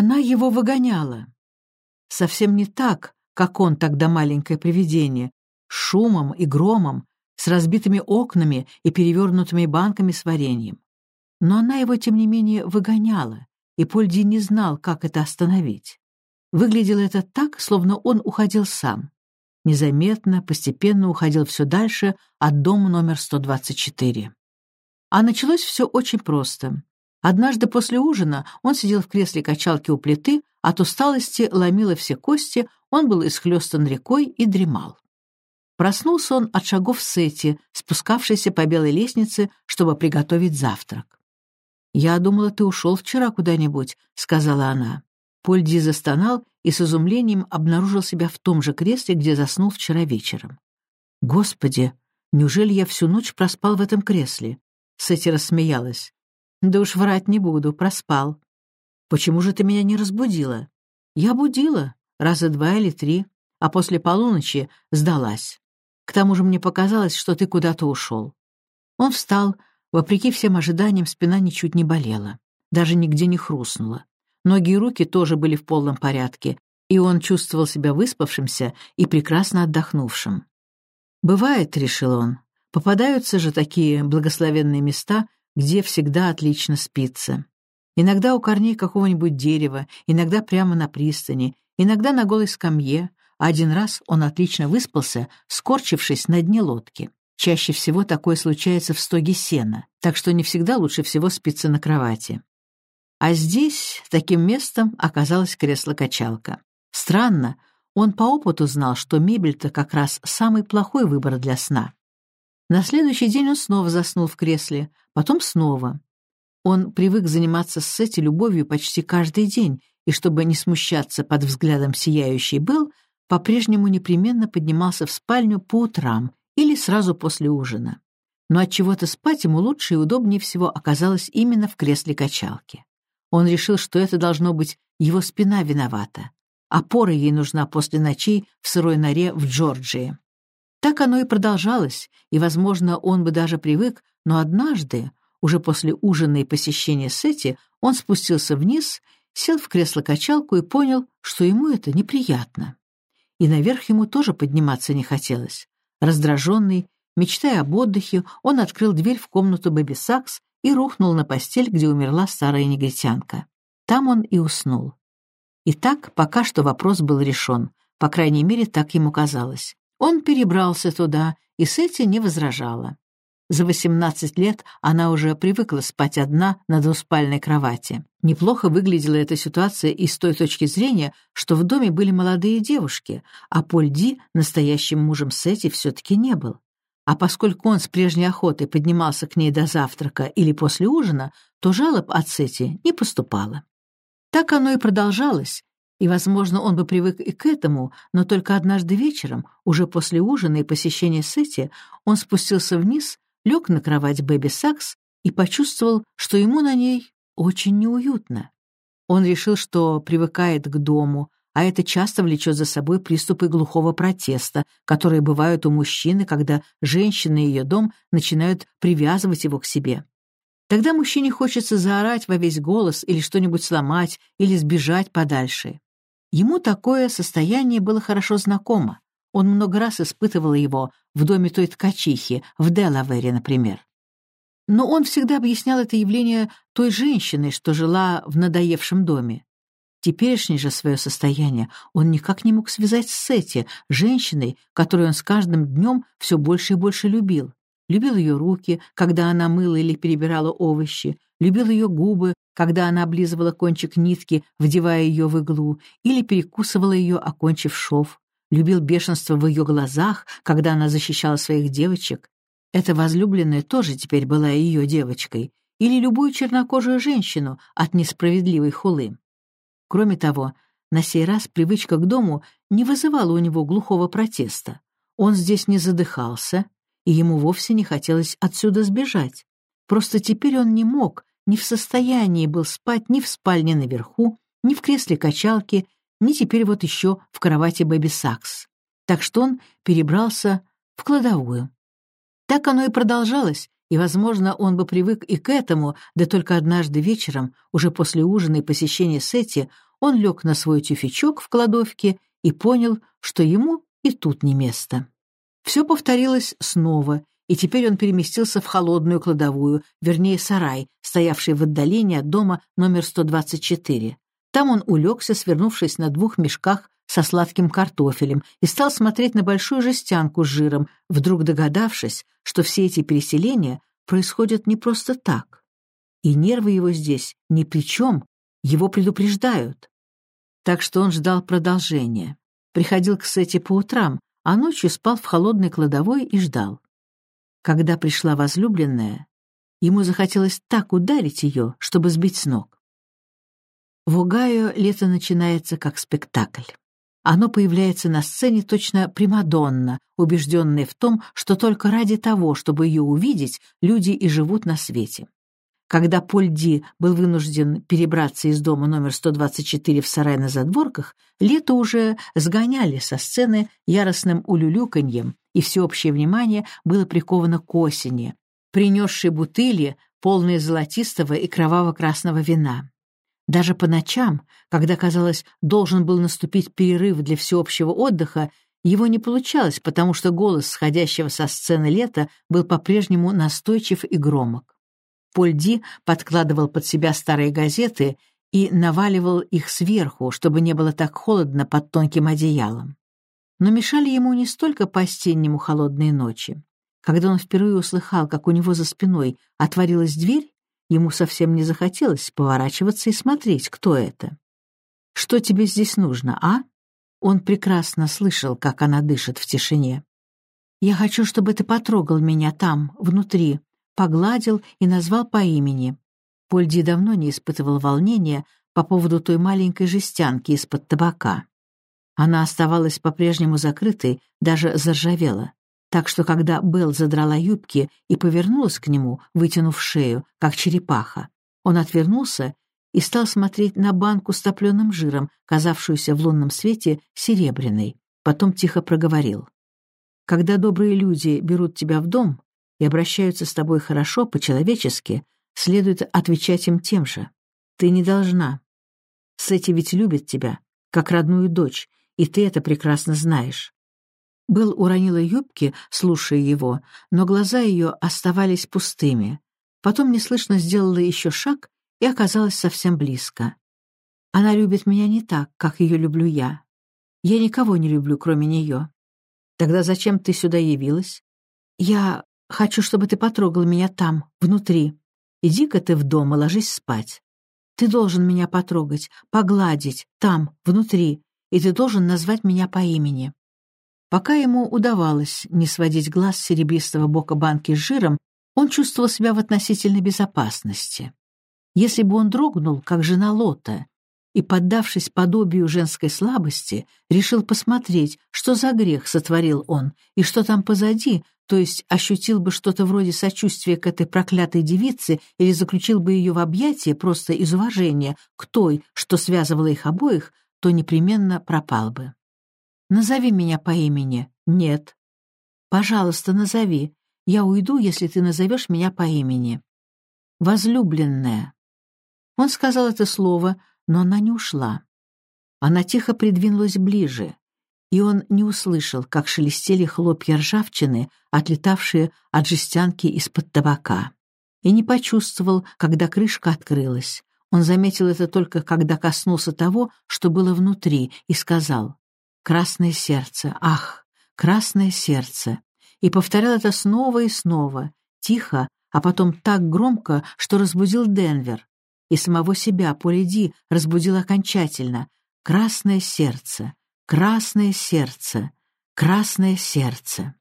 Она его выгоняла. Совсем не так, как он тогда маленькое привидение, с шумом и громом, с разбитыми окнами и перевернутыми банками с вареньем. Но она его, тем не менее, выгоняла, и Польди не знал, как это остановить. Выглядело это так, словно он уходил сам. Незаметно, постепенно уходил все дальше от дома номер 124. А началось все очень просто. Однажды после ужина он сидел в кресле качалки у плиты, от усталости ломило все кости, он был исхлестан рекой и дремал. Проснулся он от шагов Сети, спускавшейся по белой лестнице, чтобы приготовить завтрак. «Я думала, ты ушел вчера куда-нибудь», — сказала она. Польди застонал и с изумлением обнаружил себя в том же кресле, где заснул вчера вечером. «Господи, неужели я всю ночь проспал в этом кресле?» Сетти рассмеялась. «Да уж врать не буду, проспал. Почему же ты меня не разбудила?» «Я будила, раза два или три, а после полуночи сдалась. К тому же мне показалось, что ты куда-то ушел». Он встал, вопреки всем ожиданиям спина ничуть не болела, даже нигде не хрустнула. Ноги и руки тоже были в полном порядке, и он чувствовал себя выспавшимся и прекрасно отдохнувшим. «Бывает», — решил он, — «попадаются же такие благословенные места, где всегда отлично спится. Иногда у корней какого-нибудь дерева, иногда прямо на пристани, иногда на голой скамье, один раз он отлично выспался, скорчившись на дне лодки. Чаще всего такое случается в стоге сена, так что не всегда лучше всего спиться на кровати. А здесь таким местом оказалась кресло-качалка. Странно, он по опыту знал, что мебель-то как раз самый плохой выбор для сна. На следующий день он снова заснул в кресле, потом снова. Он привык заниматься с Сетти любовью почти каждый день, и чтобы не смущаться под взглядом сияющей был, по-прежнему непременно поднимался в спальню по утрам или сразу после ужина. Но от чего то спать ему лучше и удобнее всего оказалось именно в кресле качалки. Он решил, что это должно быть его спина виновата. Опора ей нужна после ночей в сырой норе в Джорджии. Так оно и продолжалось, и, возможно, он бы даже привык, но однажды, уже после ужина и посещения Сети, он спустился вниз, сел в кресло-качалку и понял, что ему это неприятно. И наверх ему тоже подниматься не хотелось. Раздраженный, мечтая об отдыхе, он открыл дверь в комнату Бэби Сакс и рухнул на постель, где умерла старая негритянка. Там он и уснул. И так пока что вопрос был решен, по крайней мере, так ему казалось. Он перебрался туда, и Сетти не возражала. За 18 лет она уже привыкла спать одна на двуспальной кровати. Неплохо выглядела эта ситуация и с той точки зрения, что в доме были молодые девушки, а Поль Ди настоящим мужем Сетти все-таки не был. А поскольку он с прежней охотой поднимался к ней до завтрака или после ужина, то жалоб от Сети не поступало. Так оно и продолжалось, и, возможно, он бы привык и к этому, но только однажды вечером, уже после ужина и посещения Сети, он спустился вниз, лег на кровать Бэби Сакс и почувствовал, что ему на ней очень неуютно. Он решил, что привыкает к дому, а это часто влечет за собой приступы глухого протеста, которые бывают у мужчины, когда женщина и ее дом начинают привязывать его к себе. Тогда мужчине хочется заорать во весь голос или что-нибудь сломать, или сбежать подальше. Ему такое состояние было хорошо знакомо. Он много раз испытывал его в доме той ткачихи, в Делавере, например. Но он всегда объяснял это явление той женщиной, что жила в надоевшем доме. Теперешнее же свое состояние он никак не мог связать с Сетти, женщиной, которую он с каждым днем все больше и больше любил. Любил ее руки, когда она мыла или перебирала овощи, любил ее губы, когда она облизывала кончик нитки, вдевая ее в иглу, или перекусывала ее, окончив шов. Любил бешенство в ее глазах, когда она защищала своих девочек. Эта возлюбленная тоже теперь была ее девочкой. Или любую чернокожую женщину от несправедливой хулы. Кроме того, на сей раз привычка к дому не вызывала у него глухого протеста. Он здесь не задыхался, и ему вовсе не хотелось отсюда сбежать. Просто теперь он не мог, не в состоянии был спать ни в спальне наверху, ни в кресле качалки, ни теперь вот еще в кровати Бэби Сакс. Так что он перебрался в кладовую. Так оно и продолжалось, и, возможно, он бы привык и к этому, да только однажды вечером, уже после ужина и посещения Сети, он лег на свой тюфячок в кладовке и понял, что ему и тут не место. Все повторилось снова, и теперь он переместился в холодную кладовую, вернее, сарай, стоявший в отдалении от дома номер 124. Там он улегся, свернувшись на двух мешках со сладким картофелем, и стал смотреть на большую жестянку с жиром, вдруг догадавшись, что все эти переселения происходят не просто так. И нервы его здесь ни при чем, его предупреждают. Так что он ждал продолжения. Приходил к Сете по утрам, а ночью спал в холодной кладовой и ждал. Когда пришла возлюбленная, ему захотелось так ударить ее, чтобы сбить с ног. В Огайо лето начинается как спектакль. Оно появляется на сцене точно Примадонна, убежденная в том, что только ради того, чтобы ее увидеть, люди и живут на свете. Когда Поль Ди был вынужден перебраться из дома номер 124 в сарай на задворках, лето уже сгоняли со сцены яростным улюлюканьем, и всеобщее внимание было приковано к осени, принесшей бутыли, полные золотистого и кроваво-красного вина. Даже по ночам, когда, казалось, должен был наступить перерыв для всеобщего отдыха, его не получалось, потому что голос сходящего со сцены лета был по-прежнему настойчив и громок. Поль Ди подкладывал под себя старые газеты и наваливал их сверху, чтобы не было так холодно под тонким одеялом. Но мешали ему не столько по-осеннему холодные ночи. Когда он впервые услыхал, как у него за спиной отворилась дверь, ему совсем не захотелось поворачиваться и смотреть, кто это. «Что тебе здесь нужно, а?» Он прекрасно слышал, как она дышит в тишине. «Я хочу, чтобы ты потрогал меня там, внутри, погладил и назвал по имени. Польди давно не испытывал волнения по поводу той маленькой жестянки из-под табака. Она оставалась по-прежнему закрытой, даже заржавела. Так что когда Белл задрала юбки и повернулась к нему, вытянув шею, как черепаха, он отвернулся и стал смотреть на банку с топленым жиром, казавшуюся в лунном свете серебряной. Потом тихо проговорил. «Когда добрые люди берут тебя в дом, и обращаются с тобой хорошо, по-человечески, следует отвечать им тем же. Ты не должна. Сэти ведь любит тебя, как родную дочь, и ты это прекрасно знаешь. Был уронила юбки, слушая его, но глаза ее оставались пустыми. Потом неслышно сделала еще шаг и оказалась совсем близко. Она любит меня не так, как ее люблю я. Я никого не люблю, кроме нее. Тогда зачем ты сюда явилась? Я Хочу, чтобы ты потрогал меня там, внутри. Иди-ка ты в дом и ложись спать. Ты должен меня потрогать, погладить, там, внутри, и ты должен назвать меня по имени». Пока ему удавалось не сводить глаз с серебристого бока банки с жиром, он чувствовал себя в относительной безопасности. Если бы он дрогнул, как жена Лота, и, поддавшись подобию женской слабости, решил посмотреть, что за грех сотворил он и что там позади, то есть ощутил бы что-то вроде сочувствия к этой проклятой девице или заключил бы ее в объятия просто из уважения к той, что связывало их обоих, то непременно пропал бы. «Назови меня по имени». «Нет». «Пожалуйста, назови. Я уйду, если ты назовешь меня по имени». «Возлюбленная». Он сказал это слово, но она не ушла. Она тихо придвинулась ближе, и он не услышал, как шелестели хлопья ржавчины, отлетавшие от жестянки из-под табака. И не почувствовал, когда крышка открылась. Он заметил это только, когда коснулся того, что было внутри, и сказал «Красное сердце, ах, красное сердце!» И повторял это снова и снова, тихо, а потом так громко, что разбудил Денвер. И самого себя Полиди разбудил окончательно. «Красное сердце, Красное сердце, красное сердце.